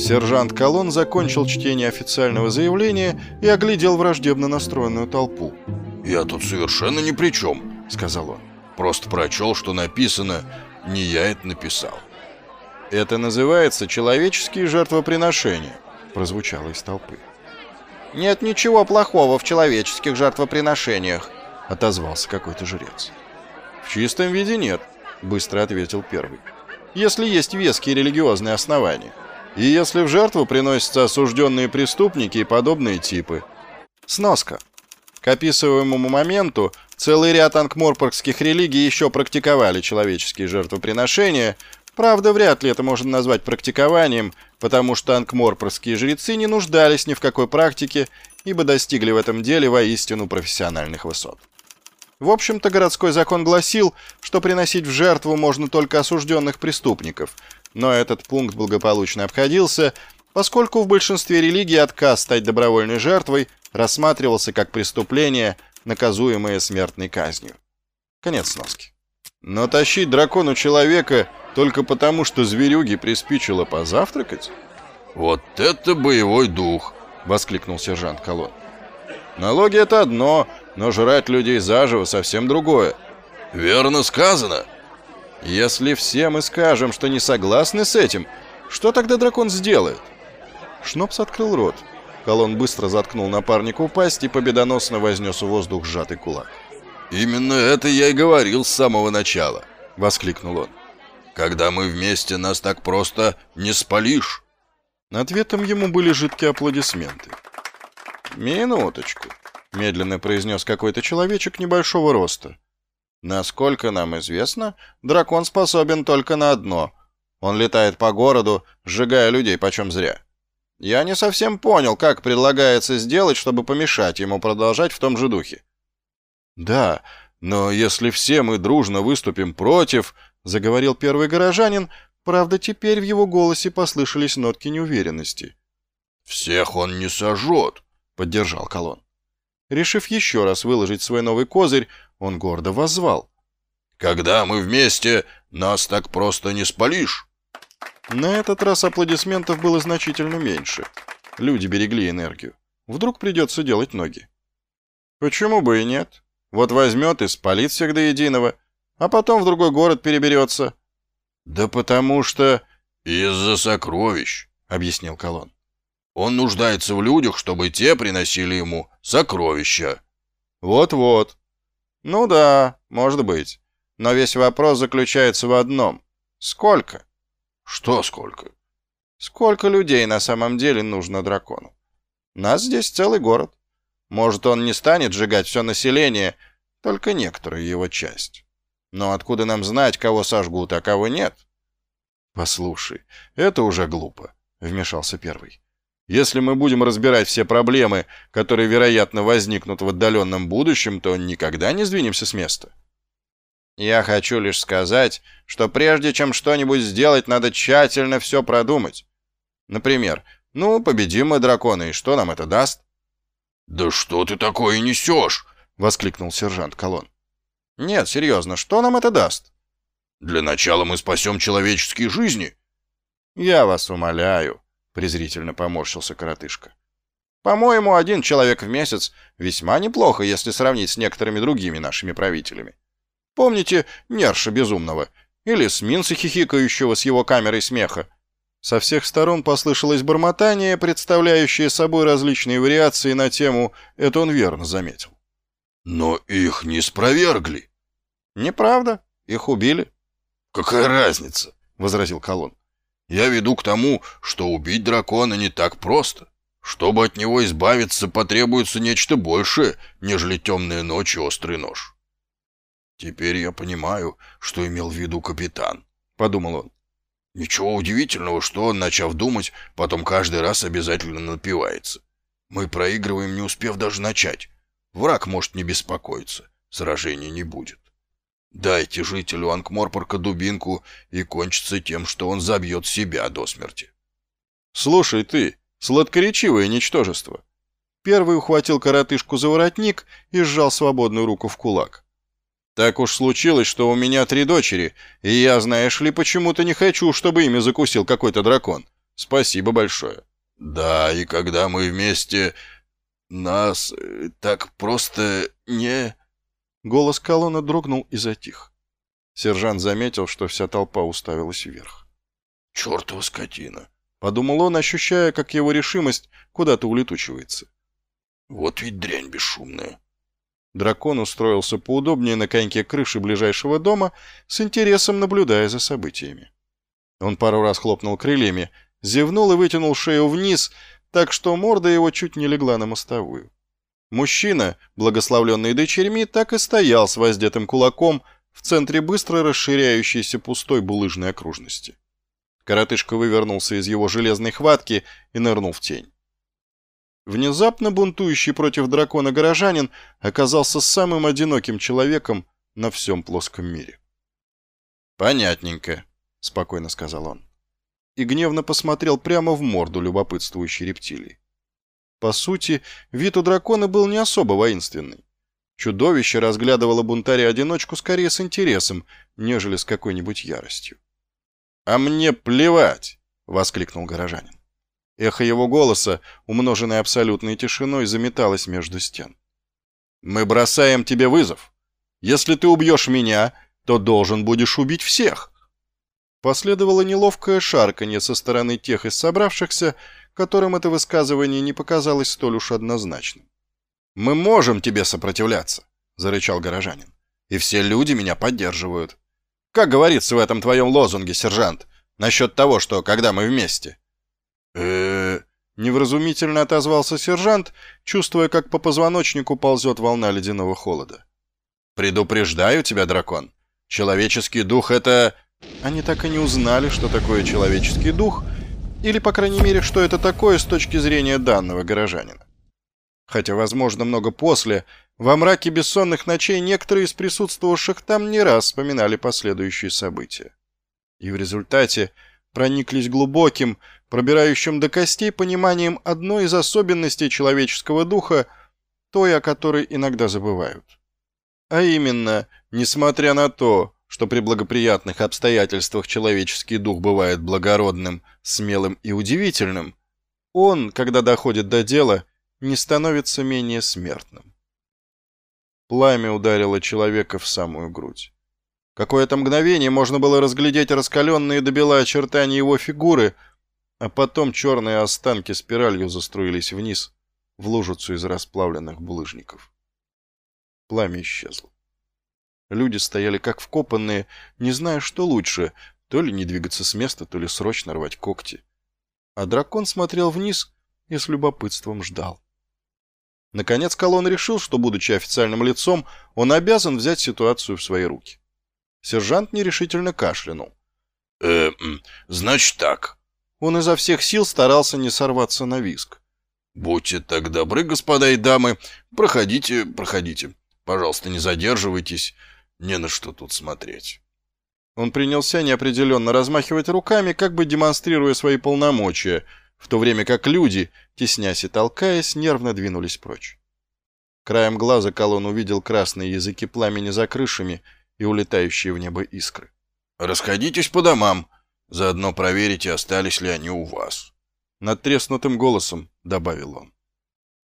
Сержант Колон закончил чтение официального заявления и оглядел враждебно настроенную толпу. «Я тут совершенно ни при чем», — сказал он. «Просто прочел, что написано, не я это написал». «Это называется человеческие жертвоприношения», — прозвучало из толпы. «Нет ничего плохого в человеческих жертвоприношениях», — отозвался какой-то жрец. «В чистом виде нет», — быстро ответил первый. «Если есть веские религиозные основания. И если в жертву приносятся осужденные преступники и подобные типы». Сноска. К описываемому моменту целый ряд анкморпоргских религий еще практиковали человеческие жертвоприношения, правда, вряд ли это можно назвать практикованием, потому что анкморпорские жрецы не нуждались ни в какой практике, ибо достигли в этом деле воистину профессиональных высот. В общем-то, городской закон гласил, что приносить в жертву можно только осужденных преступников, но этот пункт благополучно обходился, поскольку в большинстве религий отказ стать добровольной жертвой рассматривался как преступление, наказуемое смертной казнью. Конец сноски. Но тащить дракону человека только потому, что зверюги приспичило позавтракать? «Вот это боевой дух!» — воскликнул сержант Колон. «Налоги — это одно, но жрать людей заживо совсем другое». «Верно сказано!» «Если все мы скажем, что не согласны с этим, что тогда дракон сделает?» Шнопс открыл рот. Колон быстро заткнул напарнику пасть и победоносно вознес в воздух сжатый кулак. «Именно это я и говорил с самого начала!» — воскликнул он. «Когда мы вместе, нас так просто не спалишь!» Ответом ему были жидкие аплодисменты. «Минуточку», — медленно произнес какой-то человечек небольшого роста. «Насколько нам известно, дракон способен только на одно. Он летает по городу, сжигая людей почем зря. Я не совсем понял, как предлагается сделать, чтобы помешать ему продолжать в том же духе. Да, но если все мы дружно выступим против, заговорил первый горожанин, правда, теперь в его голосе послышались нотки неуверенности. Всех он не сожжет, поддержал Колон. Решив еще раз выложить свой новый козырь, он гордо воззвал. «Когда мы вместе, нас так просто не спалишь!» На этот раз аплодисментов было значительно меньше. Люди берегли энергию. Вдруг придется делать ноги. Почему бы и нет? Вот возьмет и спалит всех до единого, а потом в другой город переберется. Да потому что... Из-за сокровищ, объяснил Колон. Он нуждается в людях, чтобы те приносили ему сокровища. Вот-вот. Ну да, может быть. Но весь вопрос заключается в одном. Сколько? Что сколько? Сколько людей на самом деле нужно дракону? Нас здесь целый город. Может, он не станет сжигать все население, только некоторую его часть. Но откуда нам знать, кого сожгут, а кого нет? Послушай, это уже глупо, вмешался первый. Если мы будем разбирать все проблемы, которые, вероятно, возникнут в отдаленном будущем, то никогда не сдвинемся с места. Я хочу лишь сказать, что прежде чем что-нибудь сделать, надо тщательно все продумать. Например, ну, победим мы дракона, и что нам это даст? «Да что ты такое несешь?» — воскликнул сержант Колон. «Нет, серьезно, что нам это даст?» «Для начала мы спасем человеческие жизни». «Я вас умоляю», — презрительно поморщился коротышка. «По-моему, один человек в месяц весьма неплохо, если сравнить с некоторыми другими нашими правителями. Помните Нерша Безумного? Или Сминса Хихикающего с его камерой смеха? Со всех сторон послышалось бормотание, представляющее собой различные вариации на тему «это он верно заметил». «Но их не спровергли». «Неправда. Их убили». «Какая разница?» — возразил Колон. «Я веду к тому, что убить дракона не так просто. Чтобы от него избавиться, потребуется нечто большее, нежели темная ночь и острый нож». «Теперь я понимаю, что имел в виду капитан», — подумал он. «Ничего удивительного, что он, начав думать, потом каждый раз обязательно напивается. Мы проигрываем, не успев даже начать. Враг может не беспокоиться, сражения не будет. Дайте жителю Анкморпорка дубинку и кончится тем, что он забьет себя до смерти». «Слушай ты, сладкоречивое ничтожество!» Первый ухватил коротышку за воротник и сжал свободную руку в кулак. Так уж случилось, что у меня три дочери, и я, знаешь ли, почему-то не хочу, чтобы ими закусил какой-то дракон. Спасибо большое. Да, и когда мы вместе... Нас э, так просто не... Голос колонны дрогнул и затих. Сержант заметил, что вся толпа уставилась вверх. «Чертова скотина!» — подумал он, ощущая, как его решимость куда-то улетучивается. «Вот ведь дрянь бесшумная!» Дракон устроился поудобнее на коньке крыши ближайшего дома, с интересом наблюдая за событиями. Он пару раз хлопнул крыльями, зевнул и вытянул шею вниз, так что морда его чуть не легла на мостовую. Мужчина, благословленный дочерьми, так и стоял с воздетым кулаком в центре быстро расширяющейся пустой булыжной окружности. Коротышка вывернулся из его железной хватки и нырнул в тень. Внезапно бунтующий против дракона горожанин оказался самым одиноким человеком на всем плоском мире. «Понятненько», — спокойно сказал он и гневно посмотрел прямо в морду любопытствующей рептилии. По сути, вид у дракона был не особо воинственный. Чудовище разглядывало бунтаря-одиночку скорее с интересом, нежели с какой-нибудь яростью. «А мне плевать!» — воскликнул горожанин. Эхо его голоса, умноженное абсолютной тишиной, заметалось между стен. «Мы бросаем тебе вызов. Если ты убьешь меня, то должен будешь убить всех. Последовало неловкое шарканье со стороны тех из собравшихся, которым это высказывание не показалось столь уж однозначным. «Мы можем тебе сопротивляться», — зарычал горожанин. «И все люди меня поддерживают. Как говорится в этом твоем лозунге, сержант, насчет того, что когда мы вместе?» э невразумительно отозвался сержант, чувствуя, как по позвоночнику ползет волна ледяного холода. «Предупреждаю тебя, дракон. Человеческий дух — это они так и не узнали, что такое человеческий дух, или, по крайней мере, что это такое с точки зрения данного горожанина. Хотя, возможно, много после, во мраке бессонных ночей некоторые из присутствовавших там не раз вспоминали последующие события. И в результате прониклись глубоким, пробирающим до костей пониманием одной из особенностей человеческого духа, той, о которой иногда забывают. А именно, несмотря на то, что при благоприятных обстоятельствах человеческий дух бывает благородным, смелым и удивительным, он, когда доходит до дела, не становится менее смертным. Пламя ударило человека в самую грудь. Какое-то мгновение можно было разглядеть раскаленные до бела очертания его фигуры, а потом черные останки спиралью заструились вниз, в лужицу из расплавленных булыжников. Пламя исчезло. Люди стояли как вкопанные, не зная, что лучше, то ли не двигаться с места, то ли срочно рвать когти. А дракон смотрел вниз и с любопытством ждал. Наконец Колон решил, что, будучи официальным лицом, он обязан взять ситуацию в свои руки. Сержант нерешительно кашлянул. «Э, значит так». Он изо всех сил старался не сорваться на виск. «Будьте так добры, господа и дамы, проходите, проходите. Пожалуйста, не задерживайтесь. Не на что тут смотреть. Он принялся неопределенно размахивать руками, как бы демонстрируя свои полномочия, в то время как люди, теснясь и толкаясь, нервно двинулись прочь. Краем глаза колонн увидел красные языки пламени за крышами и улетающие в небо искры. «Расходитесь по домам, заодно проверите, остались ли они у вас», — надтреснутым голосом добавил он.